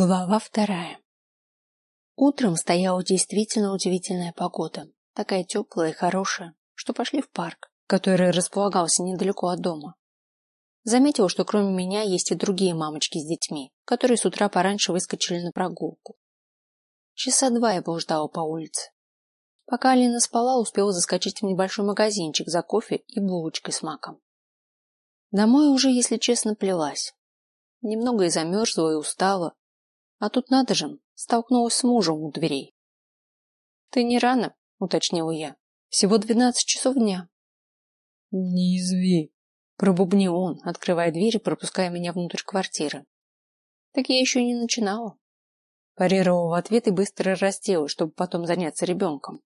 Глава вторая. Утром стояла действительно удивительная погода, такая теплая и хорошая, что пошли в парк, который располагался недалеко от дома. Заметила, что кроме меня есть и другие мамочки с детьми, которые с утра пораньше выскочили на прогулку. Часа два я блуждала по улице. Пока Алина спала, успела заскочить в небольшой магазинчик за кофе и булочкой с маком. Домой уже, если честно, плелась. Немного и замерзла, и устала, а тут надо же, столкнулась с мужем у дверей. Ты не рано, уточнила я. Всего двенадцать часов дня. Не изви, пробубнил он, открывая дверь и пропуская меня внутрь квартиры. Так я еще не начинала. Парировала в ответ и быстро разделась, чтобы потом заняться ребенком.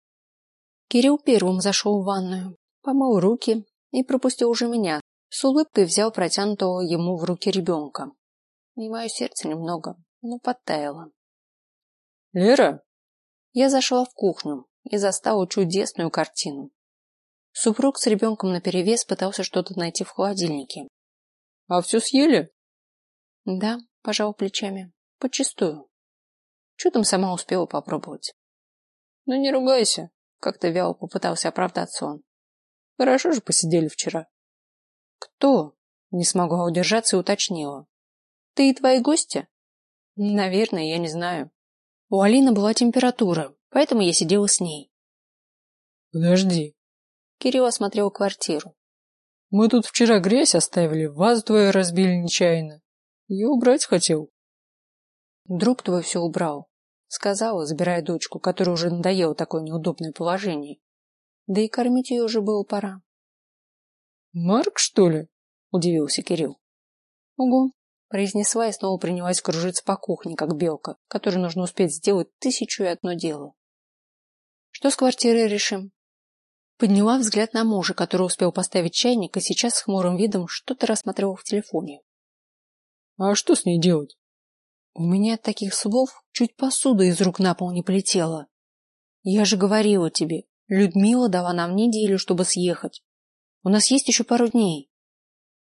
Кирилл первым зашел в ванную, помыл руки и пропустил уже меня. С улыбкой взял протянутого ему в руки ребенка. И мое сердце немного но подтаяла. Лера? Я зашла в кухню и застала чудесную картину. Супруг с ребенком наперевес пытался что-то найти в холодильнике. А все съели? Да, пожал плечами. Почистую. Чудом сама успела попробовать. Ну не ругайся, как-то вяло попытался оправдаться он. Хорошо же посидели вчера. Кто? Не смогла удержаться и уточнила. Ты и твои гости? Наверное, я не знаю. У Алины была температура, поэтому я сидела с ней. Подожди. Кирилл осмотрел квартиру. Мы тут вчера грязь оставили, вазу твою разбили нечаянно. Я убрать хотел. Друг твой все убрал, сказала, забирая дочку, которая уже надоело такое неудобное положение. Да и кормить ее уже было пора. Марк, что ли? удивился Кирилл. Угу произнесла и снова принялась кружиться по кухне, как белка, которой нужно успеть сделать тысячу и одно дело. Что с квартирой решим? Подняла взгляд на мужа, который успел поставить чайник и сейчас с хмурым видом что-то рассматривал в телефоне. А что с ней делать? У меня от таких слов чуть посуда из рук на пол не полетела. Я же говорила тебе, Людмила дала нам неделю, чтобы съехать. У нас есть еще пару дней.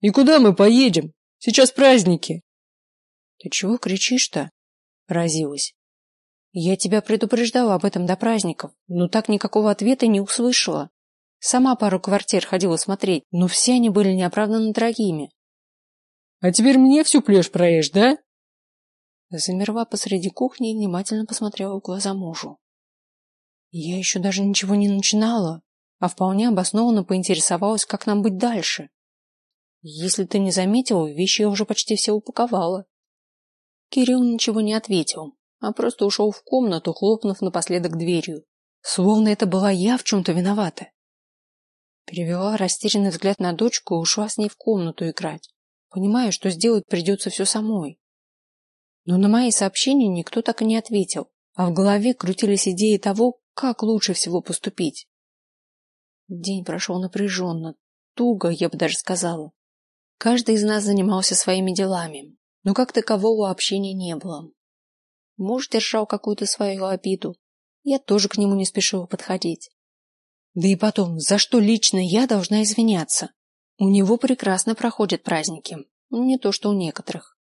И куда мы поедем? Сейчас праздники. Ты чего кричишь-то? Разилась. Я тебя предупреждала об этом до праздников, но так никакого ответа не услышала. Сама пару квартир ходила смотреть, но все они были неоправданно дорогими. А теперь мне всю плешь проешь, да? Замерла посреди кухни и внимательно посмотрела в глаза мужу. Я еще даже ничего не начинала, а вполне обоснованно поинтересовалась, как нам быть дальше. Если ты не заметил, вещи я уже почти все упаковала. Кирилл ничего не ответил, а просто ушел в комнату, хлопнув напоследок дверью, словно это была я в чем-то виновата. Перевела растерянный взгляд на дочку и ушла с ней в комнату играть, понимая, что сделать придется все самой. Но на мои сообщения никто так и не ответил, а в голове крутились идеи того, как лучше всего поступить. День прошел напряженно, туго, я бы даже сказала. Каждый из нас занимался своими делами, но как такового общения не было. Муж держал какую-то свою обиду. Я тоже к нему не спешила подходить. Да и потом, за что лично я должна извиняться? У него прекрасно проходят праздники, не то что у некоторых.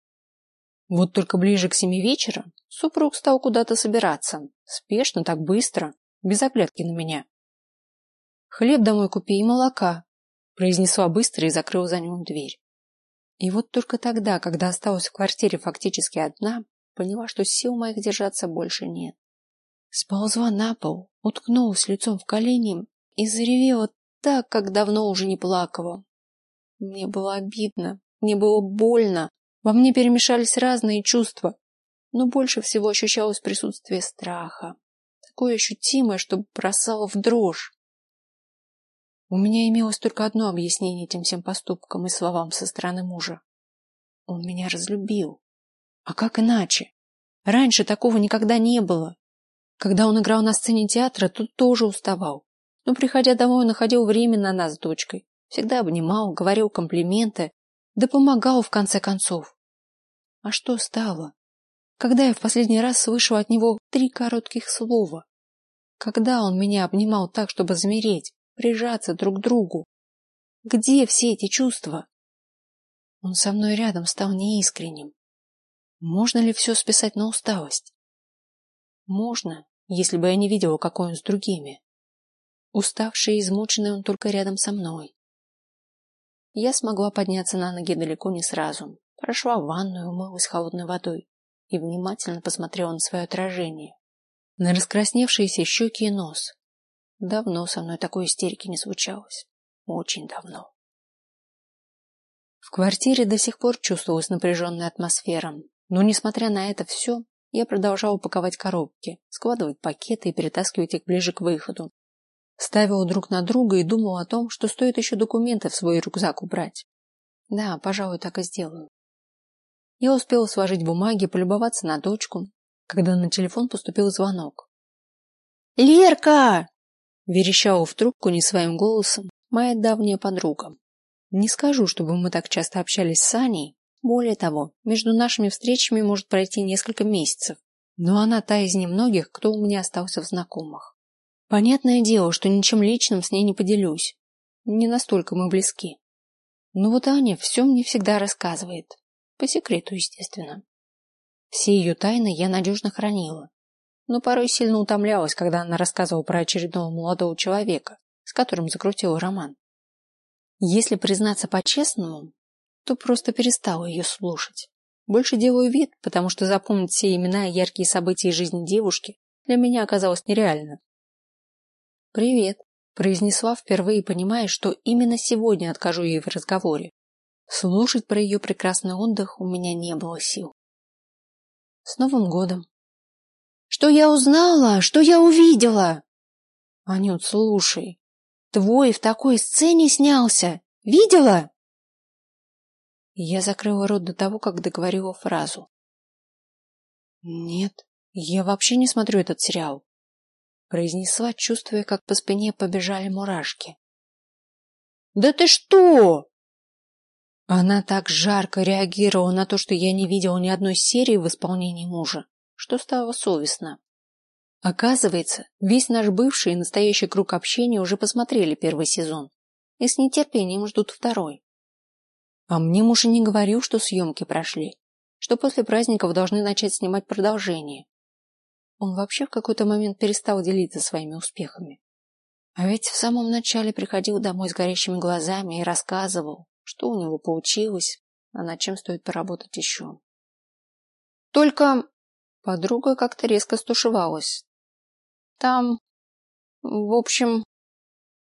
Вот только ближе к семи вечера супруг стал куда-то собираться, спешно, так быстро, без оглядки на меня. Хлеб домой купи и молока, произнесла быстро и закрыла за ним дверь. И вот только тогда, когда осталась в квартире фактически одна, поняла, что сил моих держаться больше нет. Сползла на пол, уткнулась лицом в колени и заревела так, как давно уже не плакала. Мне было обидно, мне было больно, во мне перемешались разные чувства, но больше всего ощущалось присутствие страха, такое ощутимое, что бросало в дрожь. У меня имелось только одно объяснение этим всем поступкам и словам со стороны мужа. Он меня разлюбил. А как иначе? Раньше такого никогда не было. Когда он играл на сцене театра, тут тоже уставал. Но, приходя домой, находил время на нас с дочкой. Всегда обнимал, говорил комплименты, да помогал в конце концов. А что стало? Когда я в последний раз слышала от него три коротких слова? Когда он меня обнимал так, чтобы замереть? Прижаться друг к другу. Где все эти чувства? Он со мной рядом стал неискренним. Можно ли все списать на усталость? Можно, если бы я не видела, какой он с другими. Уставший и измученный он только рядом со мной. Я смогла подняться на ноги далеко не сразу. Прошла в ванную, умылась холодной водой и внимательно посмотрела на свое отражение. На раскрасневшиеся щеки и нос. Давно со мной такой истерики не случалось. Очень давно. В квартире до сих пор чувствовалась напряженная атмосфера, но, несмотря на это все, я продолжала упаковать коробки, складывать пакеты и перетаскивать их ближе к выходу. Ставила друг на друга и думала о том, что стоит еще документы в свой рюкзак убрать. Да, пожалуй, так и сделаю. Я успела сложить бумаги, полюбоваться на дочку, когда на телефон поступил звонок. «Лерка!» – верещала в трубку не своим голосом моя давняя подруга. Не скажу, чтобы мы так часто общались с Аней, более того, между нашими встречами может пройти несколько месяцев, но она та из немногих, кто у меня остался в знакомых. Понятное дело, что ничем личным с ней не поделюсь. Не настолько мы близки. Но вот Аня все мне всегда рассказывает. По секрету, естественно. Все ее тайны я надежно хранила. Но порой сильно утомлялась, когда она рассказывала про очередного молодого человека, с которым закрутила роман. Если признаться по-честному, то просто перестала ее слушать. Больше делаю вид, потому что запомнить все имена и яркие события жизни девушки для меня оказалось нереально. «Привет», – произнесла впервые, понимая, что именно сегодня откажу ей в разговоре. Слушать про ее прекрасный отдых у меня не было сил. «С Новым годом!» «Что я узнала? Что я увидела?» «Анют, слушай, твой в такой сцене снялся! Видела?» Я закрыла рот до того, как договорила фразу. Нет, я вообще не смотрю этот сериал, произнесла, чувствуя, как по спине побежали мурашки. Да ты что? Она так жарко реагировала на то, что я не видела ни одной серии в исполнении мужа, что стало совестно. Оказывается, весь наш бывший и настоящий круг общения уже посмотрели первый сезон и с нетерпением ждут второй. А мне муж и не говорил, что съемки прошли, что после праздников должны начать снимать продолжение. Он вообще в какой-то момент перестал делиться своими успехами. А ведь в самом начале приходил домой с горящими глазами и рассказывал, что у него получилось, а над чем стоит поработать еще. Только подруга как-то резко стушевалась. Там, в общем,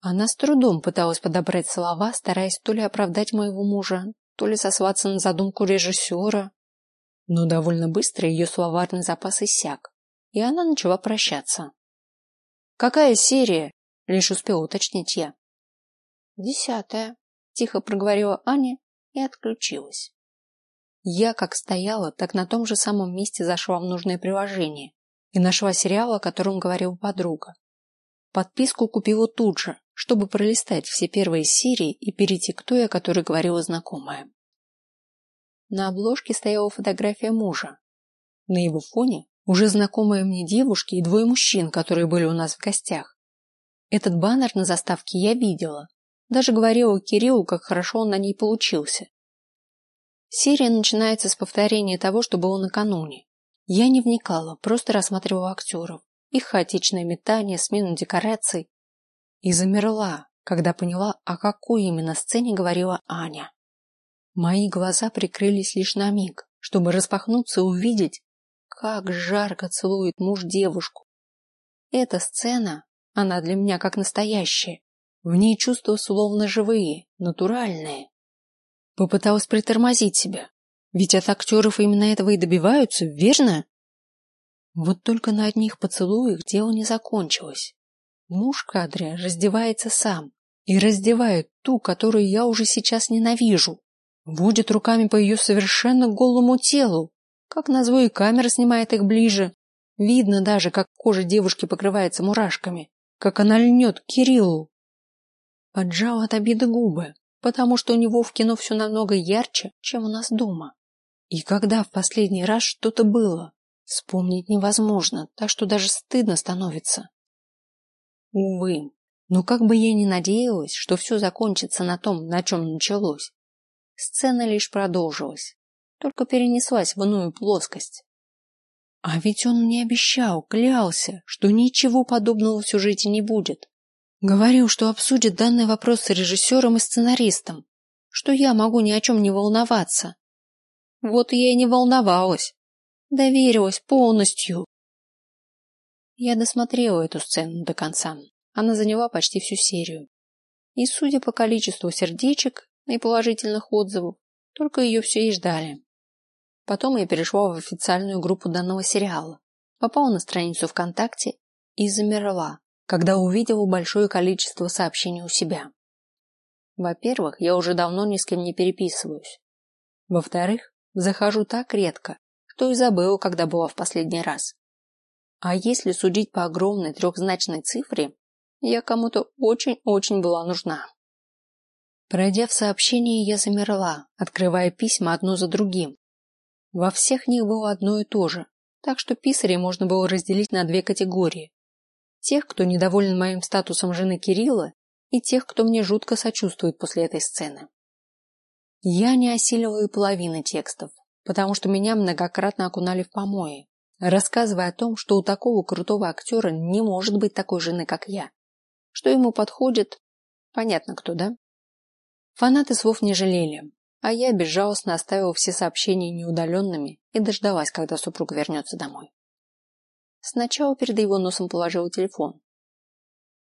она с трудом пыталась подобрать слова, стараясь то ли оправдать моего мужа, то ли сослаться на задумку режиссера. Но довольно быстро ее словарный запас иссяк, и она начала прощаться. «Какая серия?» — лишь успела уточнить я. «Десятая», — тихо проговорила Аня и отключилась. Я как стояла, так на том же самом месте зашла в нужное приложение и нашла сериал, о котором говорила подруга. Подписку купила тут же, чтобы пролистать все первые серии и перейти к той, о которой говорила знакомая. На обложке стояла фотография мужа. На его фоне уже знакомые мне девушки и двое мужчин, которые были у нас в гостях. Этот баннер на заставке я видела. Даже говорила Кириллу, как хорошо он на ней получился. Серия начинается с повторения того, что было накануне. Я не вникала, просто рассматривала актеров, их хаотичное метание, смену декораций и замерла, когда поняла, о какой именно сцене говорила Аня. Мои глаза прикрылись лишь на миг, чтобы распахнуться и увидеть, как жарко целует муж девушку. Эта сцена, она для меня как настоящая. В ней чувства словно живые, натуральные. Попыталась притормозить себя, ведь от актеров именно этого и добиваются, верно? Вот только на одних поцелуях дело не закончилось. Муж кадре раздевается сам и раздевает ту, которую я уже сейчас ненавижу. Водит руками по ее совершенно голому телу. Как назло и камера снимает их ближе. Видно даже, как кожа девушки покрывается мурашками, как она льнет к Кириллу. Поджал от обиды губы, потому что у него в кино все намного ярче, чем у нас дома. И когда в последний раз что-то было, вспомнить невозможно, так что даже стыдно становится. Увы, но как бы я ни надеялась, что все закончится на том, на чем началось, сцена лишь продолжилась. только перенеслась в иную плоскость. А ведь он мне обещал, клялся, что ничего подобного в сюжете не будет. Говорил, что обсудит данный вопрос с режиссером и сценаристом, что я могу ни о чем не волноваться. Вот я и не волновалась. Доверилась полностью. Я досмотрела эту сцену до конца. Она заняла почти всю серию. И, судя по количеству сердечек и положительных отзывов, только ее все и ждали. Потом я перешла в официальную группу данного сериала, попала на страницу ВКонтакте и замерла, когда увидела большое количество сообщений у себя. Во-первых, я уже давно ни с кем не переписываюсь. Во-вторых, захожу так редко, что и забыла, когда была в последний раз. А если судить по огромной трехзначной цифре, я кому-то очень-очень была нужна. Пройдя в сообщении, я замерла, открывая письма одно за другим. Во всех них было одно и то же, так что писарей можно было разделить на две категории: тех, кто недоволен моим статусом жены Кирилла, и тех, кто мне жутко сочувствует после этой сцены. Я не осилила и половины текстов, потому что меня многократно окунали в помои, рассказывая о том, что у такого крутого актера не может быть такой жены, как я, что ему подходит, понятно кто, да? Фанаты слов не жалели, а я безжалостно оставила все сообщения неудаленными и дождалась, когда супруг вернется домой. Сначала перед его носом положила телефон.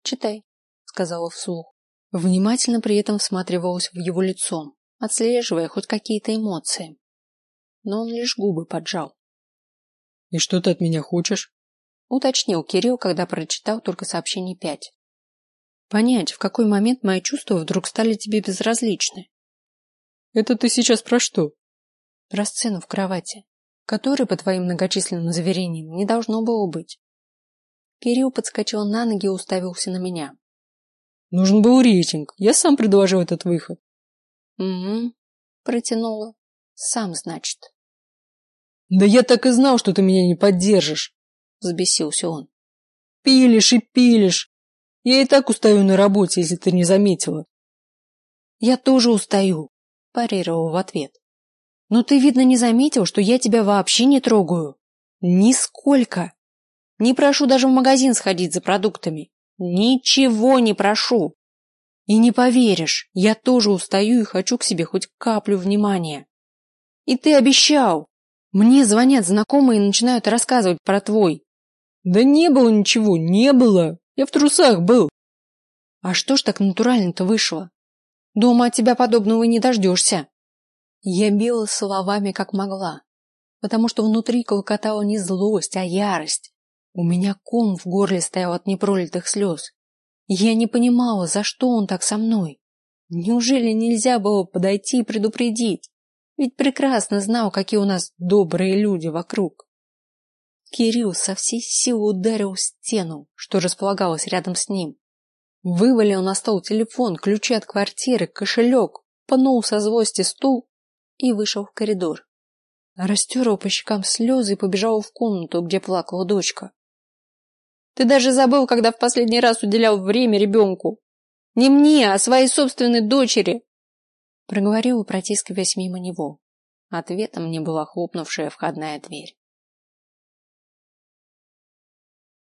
Читай, сказала вслух, внимательно при этом всматривалась в его лицо, отслеживая хоть какие-то эмоции. Но он лишь губы поджал. И что ты от меня хочешь? Уточнил Кирилл, когда прочитал только сообщение пять. Понять, в какой момент мои чувства вдруг стали тебе безразличны. Это ты сейчас про что? Про сцену в кровати, которой, по твоим многочисленным заверениям, не должно было быть. Кирилл подскочил на ноги и уставился на меня. Нужен был рейтинг. Я сам предложил этот выход. Угу. Протянула. Сам, значит. Да я так и знал, что ты меня не поддержишь, взбесился он. Пилишь и пилишь. Я и так устаю на работе, если ты не заметила. Я тоже устаю, парировал в ответ. Но ты видно не заметил, что я тебя вообще не трогаю. Нисколько. Не прошу даже в магазин сходить за продуктами. Ничего не прошу. И не поверишь, я тоже устаю и хочу к себе хоть каплю внимания. И ты обещал. Мне звонят знакомые и начинают рассказывать про твой. Да не было ничего, не было. Я в трусах был. А что ж так натурально-то вышло? Дома от тебя подобного не дождешься. Я била словами как могла, потому что внутри колокотала не злость, а ярость. У меня ком в горле стоял от непролитых слез. Я не понимала, за что он так со мной. Неужели нельзя было подойти и предупредить? Ведь прекрасно знал, какие у нас добрые люди вокруг. Кирилл со всей силы ударил стену, что располагалась рядом с ним. Вывалил на стол телефон, ключи от квартиры, кошелек, пнул со злости стул и вышел в коридор. Растерла по щекам слезы и побежал в комнату, где плакала дочка. Ты даже забыл, когда в последний раз уделял время ребенку. Не мне, а своей собственной дочери проговорила, протискиваясь мимо него. Ответом мне была хлопнувшая входная дверь.